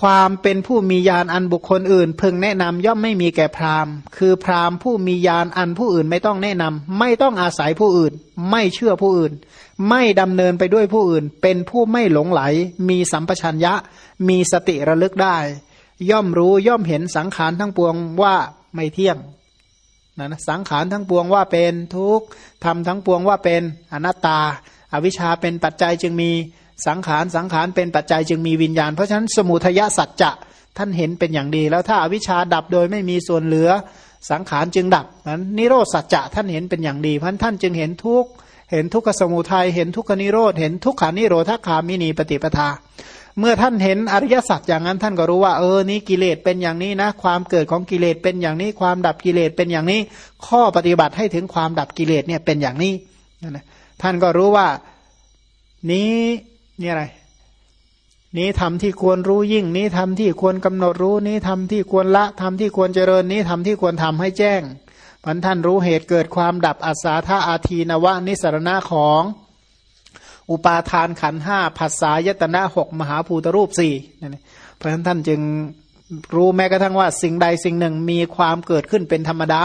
ความเป็นผู้มียานอันบุคคลอื่น พึงแนะนำย่อมไม่มีแก่พราหมณ์ คือพราหมณ์ผู้มียานอันผู้อื่นไม่ต้องแนะนำไม่ต้องอาศัยผู้อื่น ไม่เชื่อผู้อื่น ไม่ดำเนินไปด้วยผู้อื่น เป็นผู้ไม่หลงไหล มีสัมปชัญญะ มีสติระลึกได้ ย่อมรู้ย่อมเห็นสังขารทั้งปวงว่าไม่เที่ยงนะนะสังขารทั้งปวงว่าเป็นทุกข์ทำทั้งปวงว่าเป็นอนัตตา อวิชชาเป็นปัจจัยจึงมี สังขารสังขารเป็นปัจจัยจึงมีวิญญาณ เพราะฉะนั้นสมุทยสัจจะท่านเห็นเป็นอย่างดี แล้วถ้าอวิชชาดับโดยไม่มีส่วนเหลือสังขารจึงดับนั้นนิโรธสัจจะท่านเห็นเป็นอย่างดีเพราะท่านจึงเห็นทุกเห็นทุกขสมุทัยเห็นทุกขนิโรธเห็นทุกขานิโรธคามินีปฏิปทา เมื่อท่านเห็นอริยสัจอย่างนั้นท่านก็รู้ว่าเออนี้กิเลสเป็นอย่างนี้นะ ความเกิดของกิเลสเป็นอย่างนี้ ความดับกิเลสเป็นอย่างนี้ ข้อปฏิบัติให้ถึงความดับกิเลสเนี่ยเป็นอย่างนี้นะท่านก็รู้ว่านี้ นี่อะไร นี้ทำที่ควรรู้ยิ่ง นี้ทำที่ควรกำหนดรู้ นี้ทำที่ควรละทำที่ควรเจริญ นี้ทำที่ควรทำให้แจ้งพันท่านรู้เหตุเกิดความดับอาสาธาอาทีนวะนิสรณะของ อุปาทานขันห้าภาษายตนะหกมหาภูตรูปสี่เพราะฉะนั้นท่านจึงรู้แม้กระทั่งว่าสิ่งใดสิ่งหนึ่งมีความเกิดขึ้นเป็นธรรมดา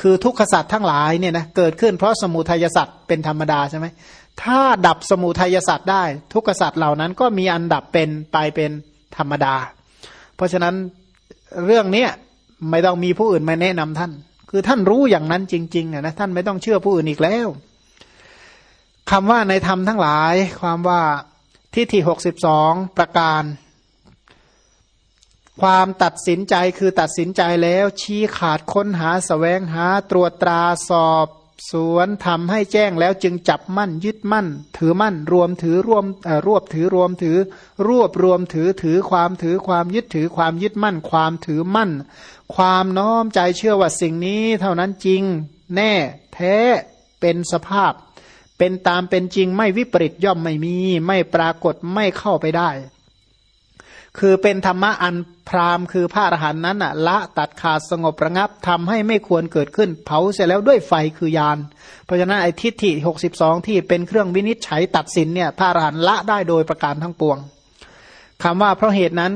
คือทุกขสัตว์ทั้งหลายเนี่ยนะเกิดขึ้นเพราะสมุทัยสัตว์เป็นธรรมดาใช่ไหม ถ้าดับสมุทัยสัตว์ได้ ทุกสัตว์เหล่านั้นก็มีอันดับเป็นไปเป็นธรรมดา เพราะฉะนั้นเรื่องเนี้ยไม่ต้องมีผู้อื่นมาแนะนำท่าน คือท่านรู้อย่างนั้นจริงๆนี่ยนะท่านไม่ต้องเชื่อผู้อื่นอีกแล้วคำว่าในธรรมทั้งหลาย ความว่าทิฏฐิหกสิบสองประการ ความตัดสินใจคือตัดสินใจแล้วชี้ขาดค้นหาสแสวงหาตรวจตราสอบ สวนทำให้แจ้งแล้วจึงจับมั่นยึดมั่น ถือมั่น รวมถือรวมรวบถือรวมถือ รวบรวมถือถือความถือความยึดถือความยึดมั่น ความถือมั่น ความน้อมใจเชื่อว่าสิ่งนี้ เท่านั้นจริง แน่แท้เป็นสภาพ เป็นตามเป็นจริงไม่วิปริตย่อมไม่มี ไม่ปรากฏไม่เข้าไปได้ คือเป็นธรรมะอันพรามคือพระอรหันต์นั้นอะละตัดขาดสงบระงับทำให้ไม่ควรเกิดขึ้น เผาเสร็จแล้วด้วยไฟคือยาน เพราะฉะนั้นไอ้ทิฏฐิหกสิบสองที่เป็นเครื่องวินิจฉัยตัดสินเนี่ยพระอรหันต์ละได้โดยประการทั้งปวงคำว่าเพราะเหตุนั้น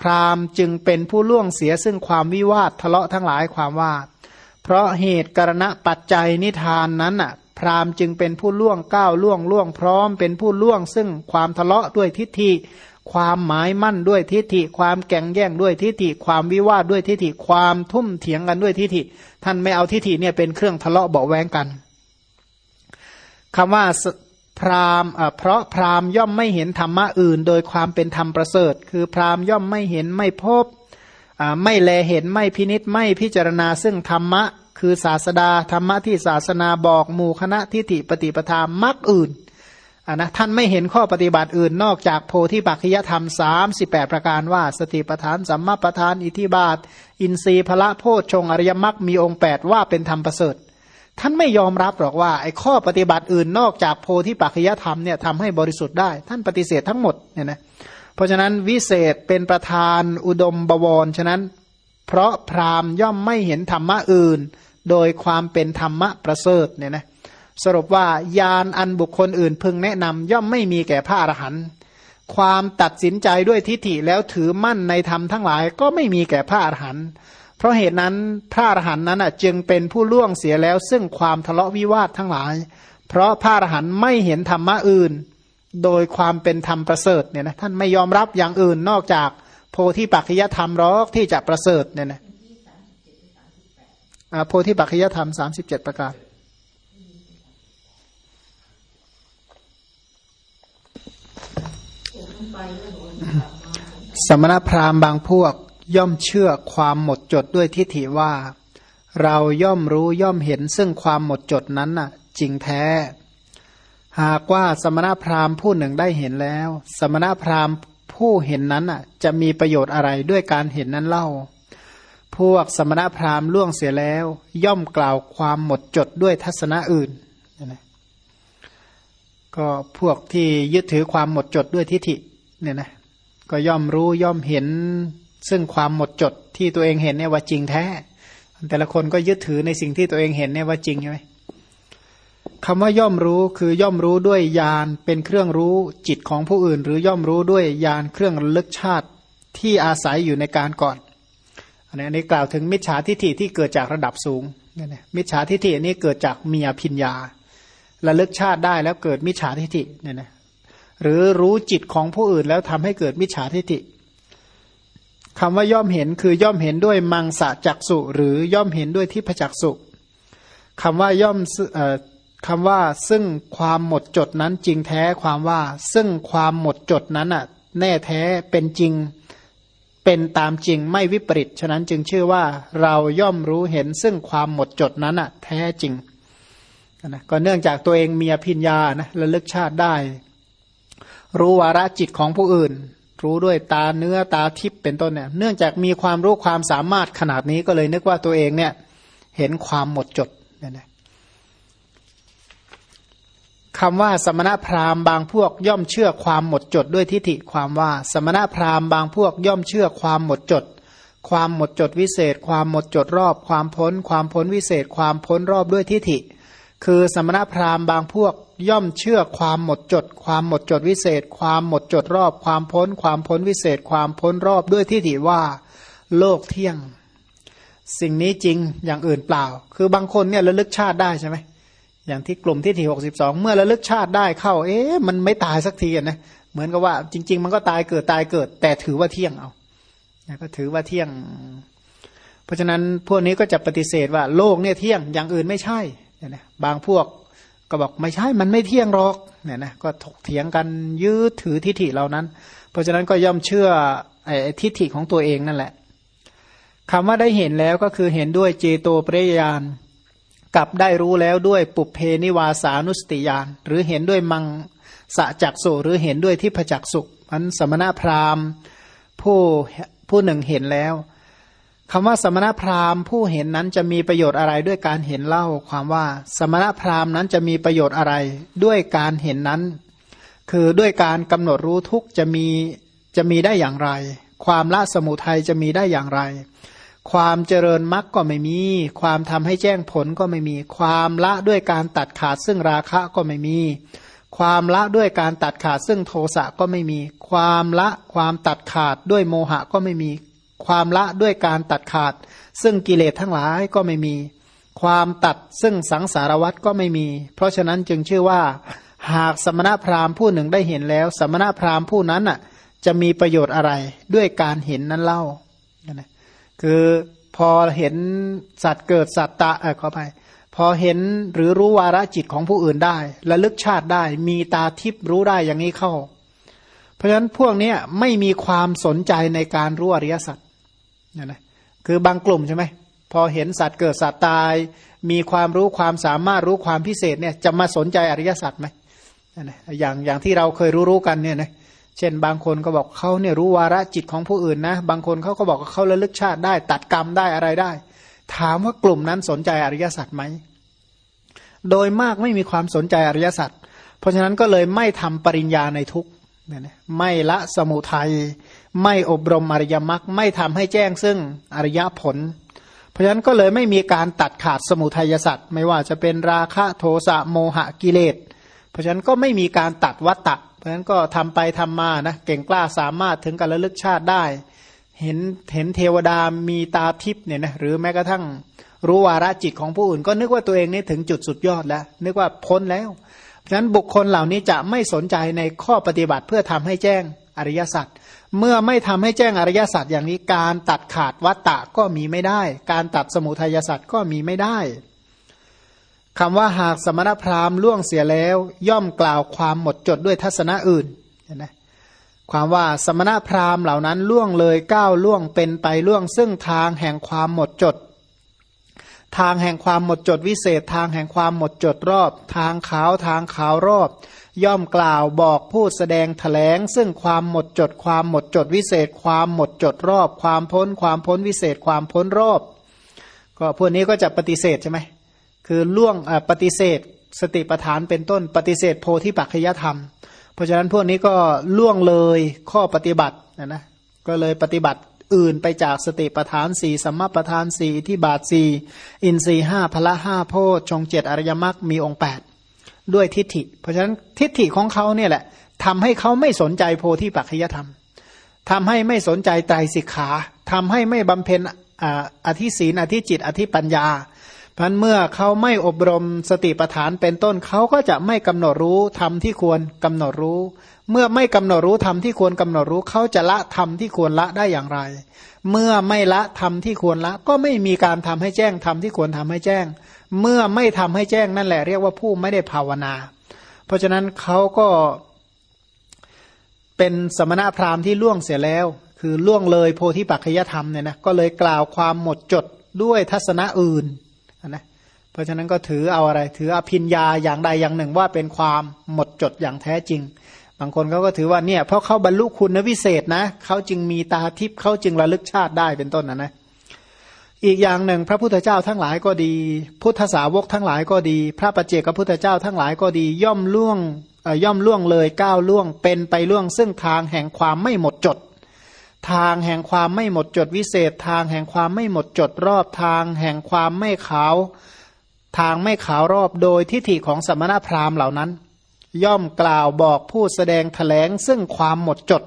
พรามจึงเป็นผู้ล่วงเสียซึ่งความวิวาททะเลาะทั้งหลายความว่า เพราะเหตุกรณะปัจจัยนิทานนั้นอะ พรามจึงเป็นผู้ล่วงก้าวล่วงล่วงพร้อม เป็นผู้ล่วงซึ่งความทะเลาะด้วยทิฏฐิ ความหมายมั่นด้วยทิฏฐิ ความแก่งแย่งด้วยทิฏฐิ ความวิวาทด้วยทิฏฐิ ความทุ่มเถียงกันด้วยทิฏฐิ ท่านไม่เอาทิฏฐิเนี่ยเป็นเครื่องทะเลาะเบาแวงกันคำว่าพรามเพราะพรามย่อมไม่เห็นธรรมะอื่น โดยความเป็นธรรมประเสริฐ คือพรามย่อมไม่เห็นไม่พบไม่แลเห็นไม่พินิษไม่พิจารณาซึ่งธรรมะ คือศาสดาธรรมะที่ศาสนาบอกหมู่คณะทิฏฐิปฏิปทามักอื่น อ่านะท่านไม่เห็นข้อปฏิบัติอื่นนอกจากโพธิปัจจยธรรมสามสิบแปดประการว่า สติปทานสัมมาปทาน อิทิบาท อินทรีย์พละโพชฌงอริยมรรคมีองค์แปดว่าเป็นธรรมประเสริฐ ท่านไม่ยอมรับหรอกว่าไอ้ข้อปฏิบัติอื่นนอกจากโพธิปัจจยธรรมเนี่ยทำให้บริสุทธิ์ได้ ท่านปฏิเสธทั้งหมดเนี่ยนะเพราะฉะนั้นวิเศษเป็นประธานอุดมบวรฉะนั้น เพราะพราหมณ์ย่อมไม่เห็นธรรมะอื่น โดยความเป็นธรรมะประเสริฐเนี่ยนะ สรุปว่ายานอันบุคคลอื่นพึงแนะนำย่อมไม่มีแก่พระอรหันต์ความตัดสินใจด้วยทิฏฐิแล้วถือมั่นในธรรมทั้งหลายก็ไม่มีแก่พระอรหันต์เพราะเหตุนั้นพระอรหันต์นั้นจึงเป็นผู้ล่วงเสียแล้ว ซึ่งความทะเลาะวิวาททั้งหลาย เพราะพระอรหันต์ไม่เห็นธรรมะอื่น โดยความเป็นธรรมประเสริฐเนี่ยนะท่านไม่ยอมรับอย่างอื่นนอกจากโพธิปัจจยธรรมรอกที่จะประเสริฐเนี่ยนะโพธิปัจจยธรรมสามสิบเจ็ดประการ สมณพราหมณ์บางพวกย่อมเชื่อความหมดจดด้วยทิฏฐิว่า เราย่อมรู้ย่อมเห็นซึ่งความหมดจดนั้นน่ะ จริงแท้ หากว่าสมณพราหมณ์ผู้หนึ่งได้เห็นแล้ว สมณพราหมณ์ผู้เห็นนั้นน่ะ จะมีประโยชน์อะไรด้วยการเห็นนั้นเล่า พวกสมณพราหมณ์ล่วงเสียแล้ว ย่อมกล่าวความหมดจดด้วยทัศนะอื่นก็พวกที่ยึดถือความหมดจดด้วยทิฏฐิ เนี่ยนะก็ย่อมรู้ย่อมเห็นซึ่งความหมดจดที่ตัวเองเห็นเนี่ยว่าจริงแท้ แต่ละคนก็ยึดถือในสิ่งที่ตัวเองเห็นเนี่ยว่าจริงใช่ไหมคำว่าย่อมรู้คือย่อมรู้ด้วยญาณเป็นเครื่องรู้จิตของผู้อื่น หรือย่อมรู้ด้วยญาณเครื่องลึกชาติที่อาศัยอยู่ในการก่อนอันนี้อันนี้กล่าวถึงมิจฉาทิฏฐิที่เกิดจากระดับสูงเนี่ยนะมิจฉาทิฏฐิอันนี้เกิดจากเมีอภิญญาระลึกชาติได้แล้วเกิดมิจฉาทิฏฐิเนี่ยนะ หรือรู้จิตของผู้อื่นแล้วทำให้เกิดมิจฉาทิฏฐิคำว่าย่อมเห็นคือย่อมเห็นด้วยมังสะจักสุหรือย่อมเห็นด้วยทิพจักสุคำว่าย่อมคำว่าซึ่งความหมดจดนั้นจริงแท้ความว่า ซึ่งความหมดจดนั้นอะ แน่แท้เป็นจริงเป็นตามจริงไม่วิปริตฉะนั้นจึงชื่อว่าเราย่อมรู้เห็นซึ่งความหมดจดนั้นอะ แท้จริงนะก็เนื่องจากตัวเองมีอภิญญานะระลึกชาติได้ รู้วาระจิตของผู้อื่น รู้ด้วยตาเนื้อตาทิพย์เป็นต้นเนี่ย เนื่องจากมีความรู้ความสามารถขนาดนี้ก็เลยนึกว่าตัวเองเนี่ย เห็นความหมดจดเนี่ยนะคำว่าสมณพราหมณ์บางพวกย่อมเชื่อความหมดจดด้วยทิฏฐิความว่า สมณพราหมณ์บางพวกย่อมเชื่อความหมดจด ความหมดจดวิเศษ ความหมดจดรอบ ความพ้น ความพ้นวิเศษ ความพ้นรอบด้วยทิฏฐิ คือสมณพราหมณ์บางพวกย่อมเชื่อความหมดจด ความหมดจดวิเศษ ความหมดจดรอบ ความพ้น ความพ้นวิเศษ ความพ้นรอบด้วยทิฏฐิว่า โลกเที่ยง สิ่งนี้จริงอย่างอื่นเปล่า คือบางคนเนี่ยระลึกชาติได้ใช่ไหมอย่างที่กลุ่มที่ที่หกสิบสองเมื่อระลึกชาติได้เข้า เอ๊ะมันไม่ตายสักทีนะเหมือนกับว่า จริง ๆ มันก็ตายเกิดตายเกิด แต่ถือว่าเที่ยงเอาก็ถือว่าเที่ยง เพราะฉะนั้นพวกนี้ก็จะปฏิเสธว่าโลกเนี่ยเที่ยงอย่างอื่นไม่ใช่ เนี่ยบางพวกก็บอกไม่ใช่มันไม่เที่ยงหรอกเนี่ยนะก็ถกเถียงกันยื้อถือทิฏฐิเหล่านั้น เพราะฉะนั้นก็ย่อมเชื่อไอ้ทิฏฐิของตัวเองนั่นแหละคำว่าได้เห็นแล้วก็คือเห็นด้วยเจโตปริยานกับได้รู้แล้วด้วยปุเพนิวาสานุสติยานหรือเห็นด้วยมังสะจักสุหรือเห็นด้วยทิพจักสุมันสมณพราหมณ์ผู้ผู้หนึ่งเห็นแล้ว คำว่าสมณพราหมณ์ผู้เห็นนั้นจะมีประโยชน์อะไรด้วยการเห็นเล่า ความว่าสมณพราหมณ์นั้นจะมีประโยชน์อะไรด้วยการเห็นนั้น คือด้วยการกำหนดรู้ทุกจะมีจะมีได้อย่างไร ความละสมุทัยจะมีได้อย่างไร ความเจริญมรรคก็ไม่มี ความทำให้แจ้งผลก็ไม่มี ความละด้วยการตัดขาดซึ่งราคะก็ไม่มี ความละด้วยการตัดขาดซึ่งโทสะก็ไม่มี ความละความตัดขาดด้วยโมหะก็ไม่มี ความละด้วยการตัดขาด ซึ่งกิเลสทั้งหลายก็ไม่มี ความตัดซึ่งสังสารวัตก็ไม่มี เพราะฉะนั้นจึงชื่อว่า หากสมณพราหมณ์ผู้หนึ่งได้เห็นแล้ว สมณพราหมณ์ผู้นั้นอะจะมีประโยชน์อะไรด้วยการเห็นนั้นเล่านะคือพอเห็นสัตว์เกิดสัตตะเออขอไปพอเห็นหรือรู้วาระจิตของผู้อื่นได้และลึกชาติได้ มีตาทิพย์รู้ได้อย่างนี้เข้า ราะฉะนั้นพวกนี้ไม่มีความสนใจในการรู้อริยสัจนี่นะคือบางกลุ่มใช่ไหมพอเห็นสัตว์เกิดสัตว์ตาย มีความรู้ความสามารถรู้ความพิเศษเนี่ยจะมาสนใจอริยสัจไหมอย่างอย่างที่เราเคยรู้รู้กันเนี่ยนะเช่นบางคนก็บอกเขาเนี่ยรู้วาระจิตของผู้อื่นนะ บางคนเขาก็บอกเขาระลึกชาติได้ ตัดกรรมได้อะไรได้ ถามว่ากลุ่มนั้นสนใจอริยสัจไหมโดยมากไม่มีความสนใจอริยสัจเพราะฉะนั้นก็เลยไม่ทำปริญญาในทุก เนี่ยไม่ละสมุทัยไม่อบรมอริยมรรคไม่ทำให้แจ้งซึ่งอริยผล เพราะฉะนั้นก็เลยไม่มีการตัดขาดสมุทัยสัตว์ไม่ว่าจะเป็นราคะโทสะโมหะกิเลส เพราะฉะนั้นก็ไม่มีการตัดวัตตะ เพราะฉะนั้นก็ทำไปทำมานะเก่งกล้าสามารถถึงการระลึกชาติได้ เห็นเห็นเทวดามีตาทิพย์เนี่ยนะหรือแม้กระทั่งรู้วาระจิตของผู้อื่น ก็นึกว่าตัวเองนี่ถึงจุดสุดยอดแล้ว นึกว่าพ้นแล้ว ฉะนั้นบุคคลเหล่านี้จะไม่สนใจในข้อปฏิบัติเพื่อทำให้แจ้งอริยสัจเมื่อไม่ทำให้แจ้งอริยสัจอย่างนี้การตัดขาดวัตตะก็มีไม่ได้ การตัดสมุทัยสัจก็มีไม่ได้คำว่าหากสมณพราหมณ์ล่วงเสียแล้ว ย่อมกล่าวความหมดจดด้วยทัศนะอื่นเห็นไหมความว่าสมณพราหมณ์เหล่านั้นล่วงเลยก้าวล่วงเป็นไปล่วงซึ่งทางแห่งความหมดจด ทางแห่งความหมดจดวิเศษ ทางแห่งความหมดจดรอบ ทางขาวทางขาวรอบ ย่อมกล่าวบอกพูดแสดงแถลง ซึ่งความหมดจด ความหมดจดวิเศษ ความหมดจดรอบ ความพ้น ความพ้นวิเศษ ความพ้นรอบ ก็พวกนี้ก็จะปฏิเสธใช่ไหมคือล่วงปฏิเสธ สติปทานเป็นต้นปฏิเสธโพธิปัจจยธรรม เพราะฉะนั้นพวกนี้ก็ล่วงเลยข้อปฏิบัตินะนะก็เลยปฏิบัติ อื่นไปจากสติปทานสี่สัมมาปทานสี่ที่บาทสี่อินทรีห้าพละห้าโพชงเจ็ดอริยมรรคมีองค์แปดด้วยทิฏฐิ เพราะฉะนั้นทิฏฐิของเขาเนี่ยแหละทำให้เขาไม่สนใจโพธิปัจจยธรรมทำให้ไม่สนใจไตรสิกขาทำให้ไม่บำเพ็ญอธิศีนอธิจิต อธิปัญญาพันเมื่อเขาไม่อบรมสติปัฏฐานเป็นต้นเขาก็จะไม่กำหนดรู้ธรรมที่ควรกำหนดรู้ เมื่อไม่กำหนดรู้ธรรมที่ควรกำหนดรู้เขาจะละธรรมที่ควรละได้อย่างไร เมื่อไม่ละธรรมที่ควรละ ก็ไม่มีการทำให้แจ้งธรรมที่ควรทำให้แจ้ง เมื่อไม่ทำให้แจ้งนั่นแหละเรียกว่าผู้ไม่ได้ภาวนา เพราะฉะนั้นเขาก็เป็นสมณพราหมณ์ที่ล่วงเสียแล้ว คือล่วงเลยโพธิปัจจยธรรมเนี่ยนะก็เลยกล่าวความหมดจดด้วยทัศนะอื่นนะเพราะฉะนั้นก็ถือเอาอะไร ถืออภินยาอย่างใดอย่างหนึ่งว่าเป็นความหมดจดอย่างแท้จริง บางคนเขาก็ถือว่าเนี่ยเพราะเขาบรรลุคุณวิเศษนะเขาจึงมีตาทิพย์เขาจึงระลึกชาติได้เป็นต้นนะนะอีกอย่างหนึ่งพระพุทธเจ้าทั้งหลายก็ดี พุทธสาวกทั้งหลายก็ดี พระปัจเจกพุทธเจ้าทั้งหลายก็ดี ย่อมล่วงย่อมล่วงเลยก้าวล่วงเป็นไปล่วง ซึ่งทางแห่งความไม่หมดจด ทางแห่งความไม่หมดจดวิเศษ ทางแห่งความไม่หมดจดรอบทางแห่งความไม่ขาว ทางไม่ขาวรอบโดยทิฏฐิของสมณพราหมณ์เหล่านั้น ย่อมกล่าวบอกผู้แสดงแถลงซึ่งความหมดจด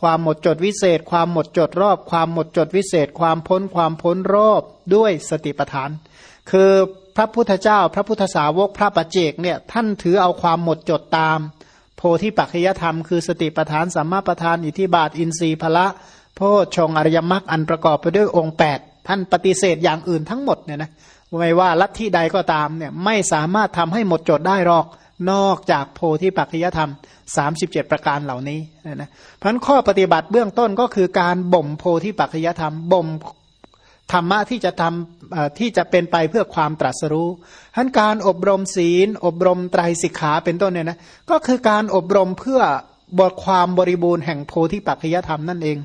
ความหมดจดวิเศษ ความหมดจดรอบ ความหมดจดวิเศษ ความพ้นความพ้นรอบด้วยสติปัฏฐาน คือพระพุทธเจ้า พระพุทธสาวกพระปัจเจกเนี่ยท่านถือเอาความหมดจดตาม โพธิปัจจยธรรมคือสติปัฏฐานสัมมาปัฏฐานอิทิบาทอินทรีย์พละโพชงอริยมรรคอันประกอบไปด้วยองค์ 8 ท่านปฏิเสธอย่างอื่นทั้งหมดเนี่ยนะไม่ว่าลัทธิใดก็ตามเนี่ยไม่สามารถทำให้หมดจดได้หรอก นอกจากโพธิปัจจยธรรม 37 ประการเหล่านี้นะนะเพราะข้อปฏิบัติเบื้องต้นก็คือการบ่มโพธิปัจจยธรรมบ่มธรรมะที่จะทำที่จะเป็นไปเพื่อความตรัสรู้ทั้นการอบรมศีล อบรมไตรสิกขาเป็นต้นเนี่ยนะก็คือการอบรมเพื่อบทความบริบูรณ์แห่งโพธิปัจจยธรรมนั่นเอง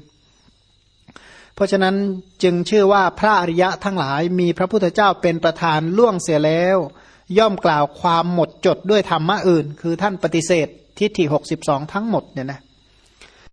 เพราะฉะนั้นจึงชื่อว่าพระอริยะทั้งหลายมีพระพุทธเจ้าเป็นประธานล่วงเสียแล้ว ย่อมกล่าวความหมดจดด้วยธรรมะอื่น คือท่านปฏิเสธทิฏฐิหกสิบสองทั้งหมดเนี่ยนะ